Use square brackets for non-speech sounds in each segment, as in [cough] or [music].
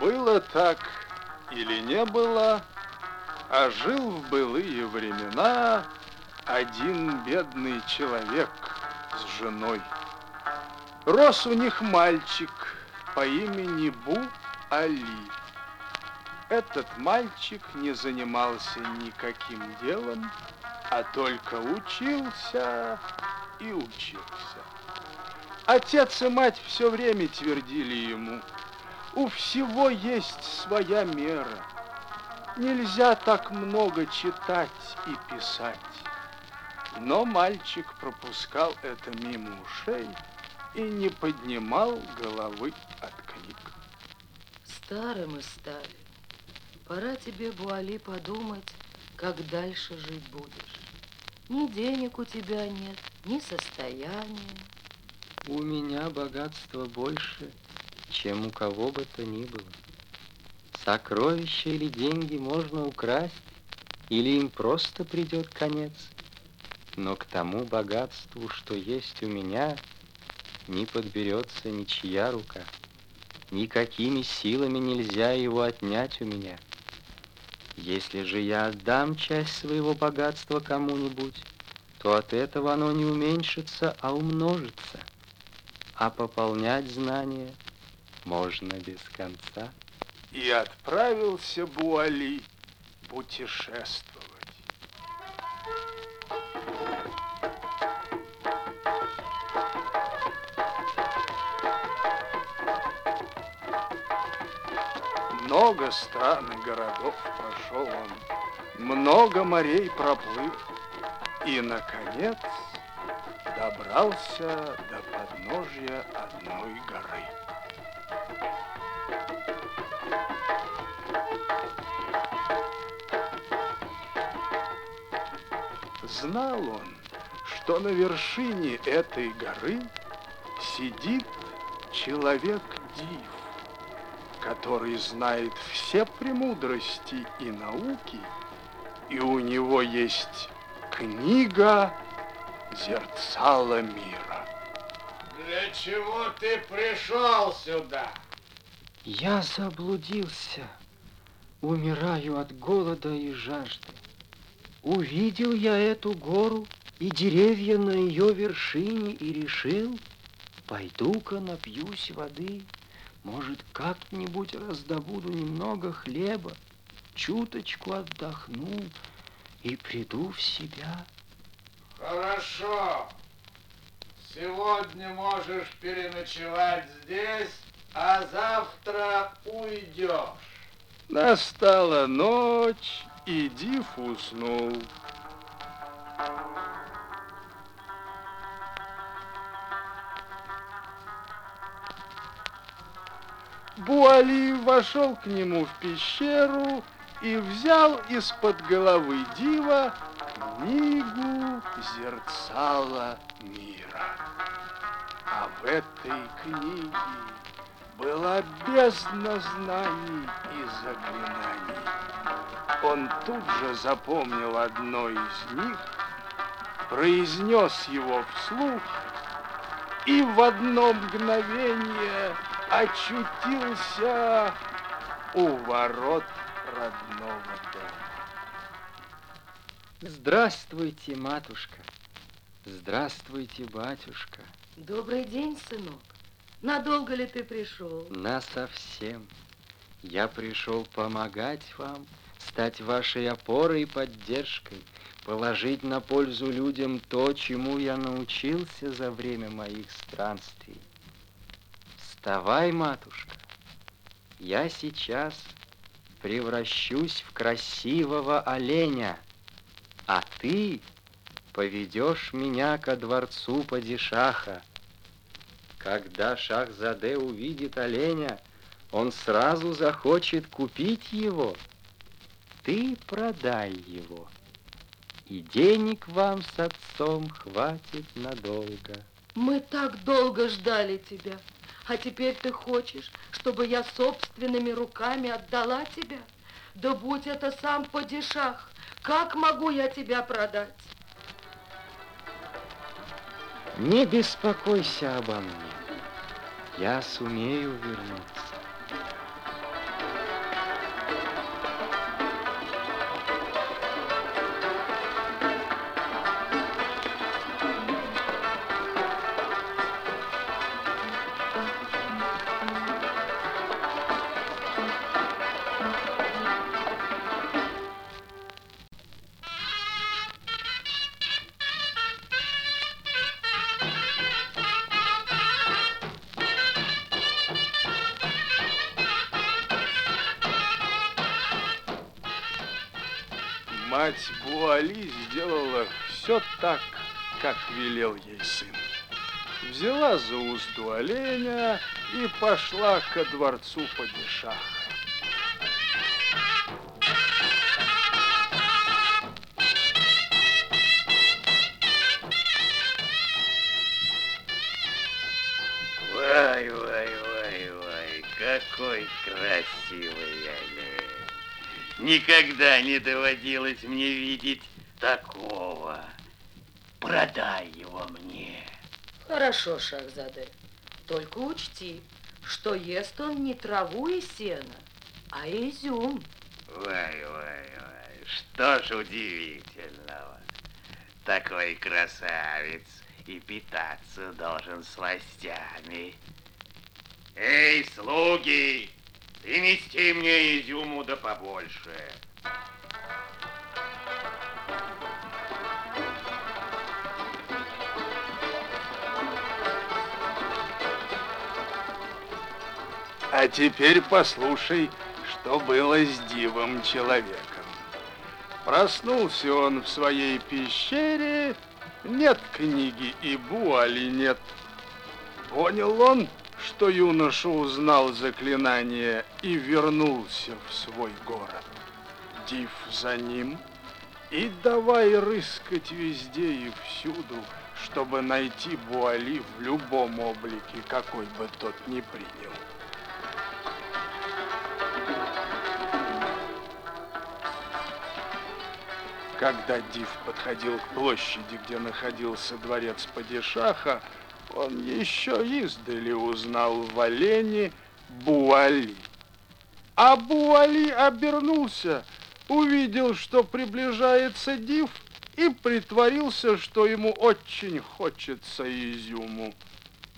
Было так или не было, а жил в былые времена один бедный человек с женой. Рос у них мальчик по имени Бу-Али. Этот мальчик не занимался никаким делом, а только учился и учился. Отец и мать все время твердили ему, у всего есть своя мера. Нельзя так много читать и писать. Но мальчик пропускал это мимо ушей и не поднимал головы от книг. Старый мы стали. Пора тебе, Буали, подумать, как дальше жить будешь. Ни денег у тебя нет, ни состояния. У меня богатства больше, чем у кого бы то ни было. Сокровища или деньги можно украсть, или им просто придет конец. Но к тому богатству, что есть у меня, не подберется ничья рука. Никакими силами нельзя его отнять у меня. Если же я отдам часть своего богатства кому-нибудь, то от этого оно не уменьшится, а умножится. А пополнять знания можно без конца. И отправился Буали путешествовать. Много стран и городов прошел он, много морей проплыл, и, наконец, добрался до подножья одной горы. Знал он, что на вершине этой горы сидит человек-див, который знает все премудрости и науки, и у него есть книга зерцала мира. Для чего ты пришел сюда? Я заблудился, умираю от голода и жажды. Увидел я эту гору и деревья на ее вершине и решил, пойду-ка напьюсь воды. Может, как-нибудь раздобуду немного хлеба, чуточку отдохну и приду в себя. Хорошо. Сегодня можешь переночевать здесь, а завтра уйдешь. Настала ночь, и Див уснул. Буали вошел к нему в пещеру и взял из-под головы Дива книгу зерцала мира. А в этой книге была бездна знаний и заклинаний. Он тут же запомнил одно из них, произнес его вслух и в одно мгновение очутился у ворот родного дома. Здравствуйте, матушка. Здравствуйте, батюшка. Добрый день, сынок. Надолго ли ты пришел? На совсем. Я пришел помогать вам, стать вашей опорой и поддержкой, положить на пользу людям то, чему я научился за время моих странствий. Вставай, матушка. Я сейчас превращусь в красивого оленя, а ты поведешь меня ко дворцу падишаха. Когда Шахзаде увидит оленя, он сразу захочет купить его. Ты продай его, и денег вам с отцом хватит надолго. Мы так долго ждали тебя, а теперь ты хочешь, чтобы я собственными руками отдала тебя? Да будь это сам падишах, Как могу я тебя продать? Не беспокойся обо мне. Я сумею вернуться. Мать Буали сделала все так, как велел ей сын. Взяла за узду оленя и пошла ко дворцу падишаха. Вай, вай, вай, вай, какой красивый олень. Никогда не доводилось мне видеть такого. Продай его мне. Хорошо, Шахзаде. Только учти, что ест он не траву и сено, а изюм. Вай, вай, вай, что ж удивительного. Такой красавец и питаться должен сластями. Эй, слуги, принести мне изюму да побольше. А теперь послушай, что было с дивом человеком. Проснулся он в своей пещере, нет книги и буали нет. Понял он, что юноша узнал заклинание и вернулся в свой город. Див за ним и давай рыскать везде и всюду, чтобы найти Буали в любом облике, какой бы тот ни принял. Когда Див подходил к площади, где находился дворец Падишаха, он еще издали узнал в олене Буали. А Буали обернулся, увидел, что приближается Див, и притворился, что ему очень хочется изюму.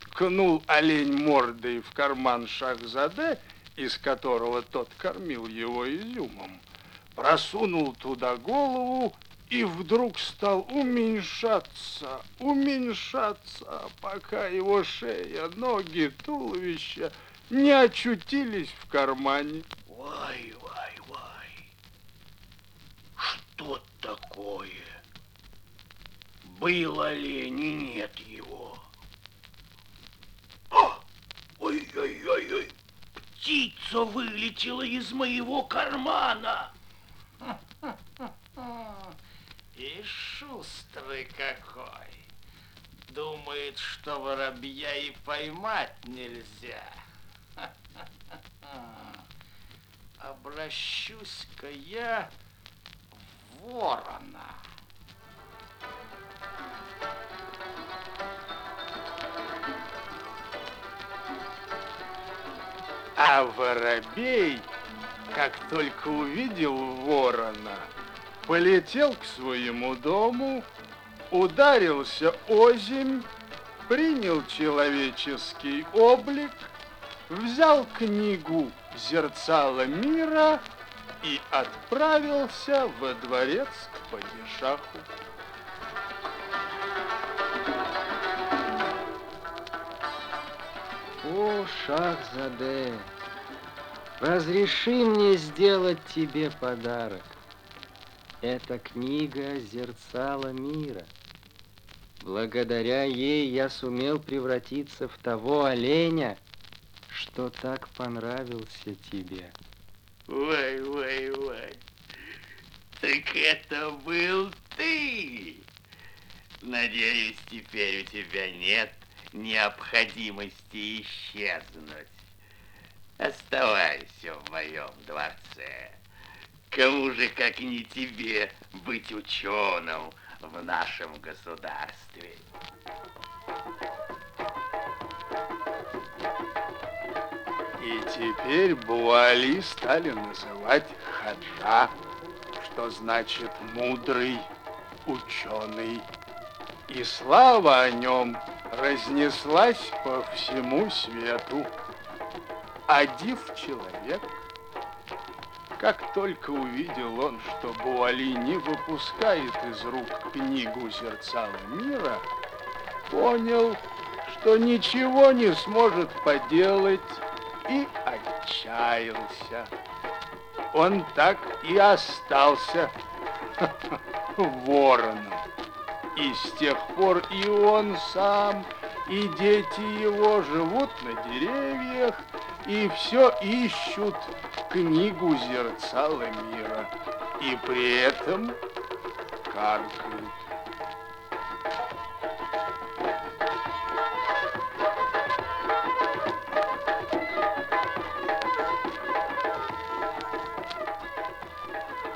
Ткнул олень мордой в карман Шахзаде, из которого тот кормил его изюмом просунул туда голову и вдруг стал уменьшаться, уменьшаться, пока его шея, ноги, туловище не очутились в кармане. Вай, вай, вай. Что такое? Был олень и нет его. А! Ой-ой-ой-ой! Птица вылетела из моего кармана. И шустрый какой. Думает, что воробья и поймать нельзя. [laughs] Обращусь-ка я в ворона. А воробей, как только увидел ворона, полетел к своему дому, ударился озимь, принял человеческий облик, взял книгу «Зерцало мира» и отправился во дворец к падишаху. О, Шахзаде, разреши мне сделать тебе подарок. Это книга «Зерцало мира». Благодаря ей я сумел превратиться в того оленя, что так понравился тебе. Вай, вай, вай. Так это был ты. Надеюсь, теперь у тебя нет необходимости исчезнуть. Оставайся в моем дворце. Кому же, как не тебе, быть ученым в нашем государстве? И теперь Буали стали называть Хаджа, что значит мудрый, ученый. И слава о нем разнеслась по всему свету. Одив человек, как только увидел он, что Буали не выпускает из рук книгу зерцала мира, понял, что ничего не сможет поделать и отчаялся. Он так и остался [laughs] вороном. И с тех пор и он сам, и дети его живут на деревьях, и все ищут книгу зерцала мира, и при этом каркают.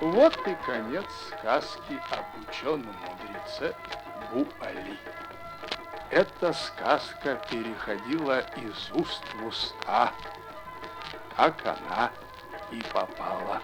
Вот и конец сказки об ученом мудреце Бу-Али. Эта сказка переходила из уст в уста, как она и попала.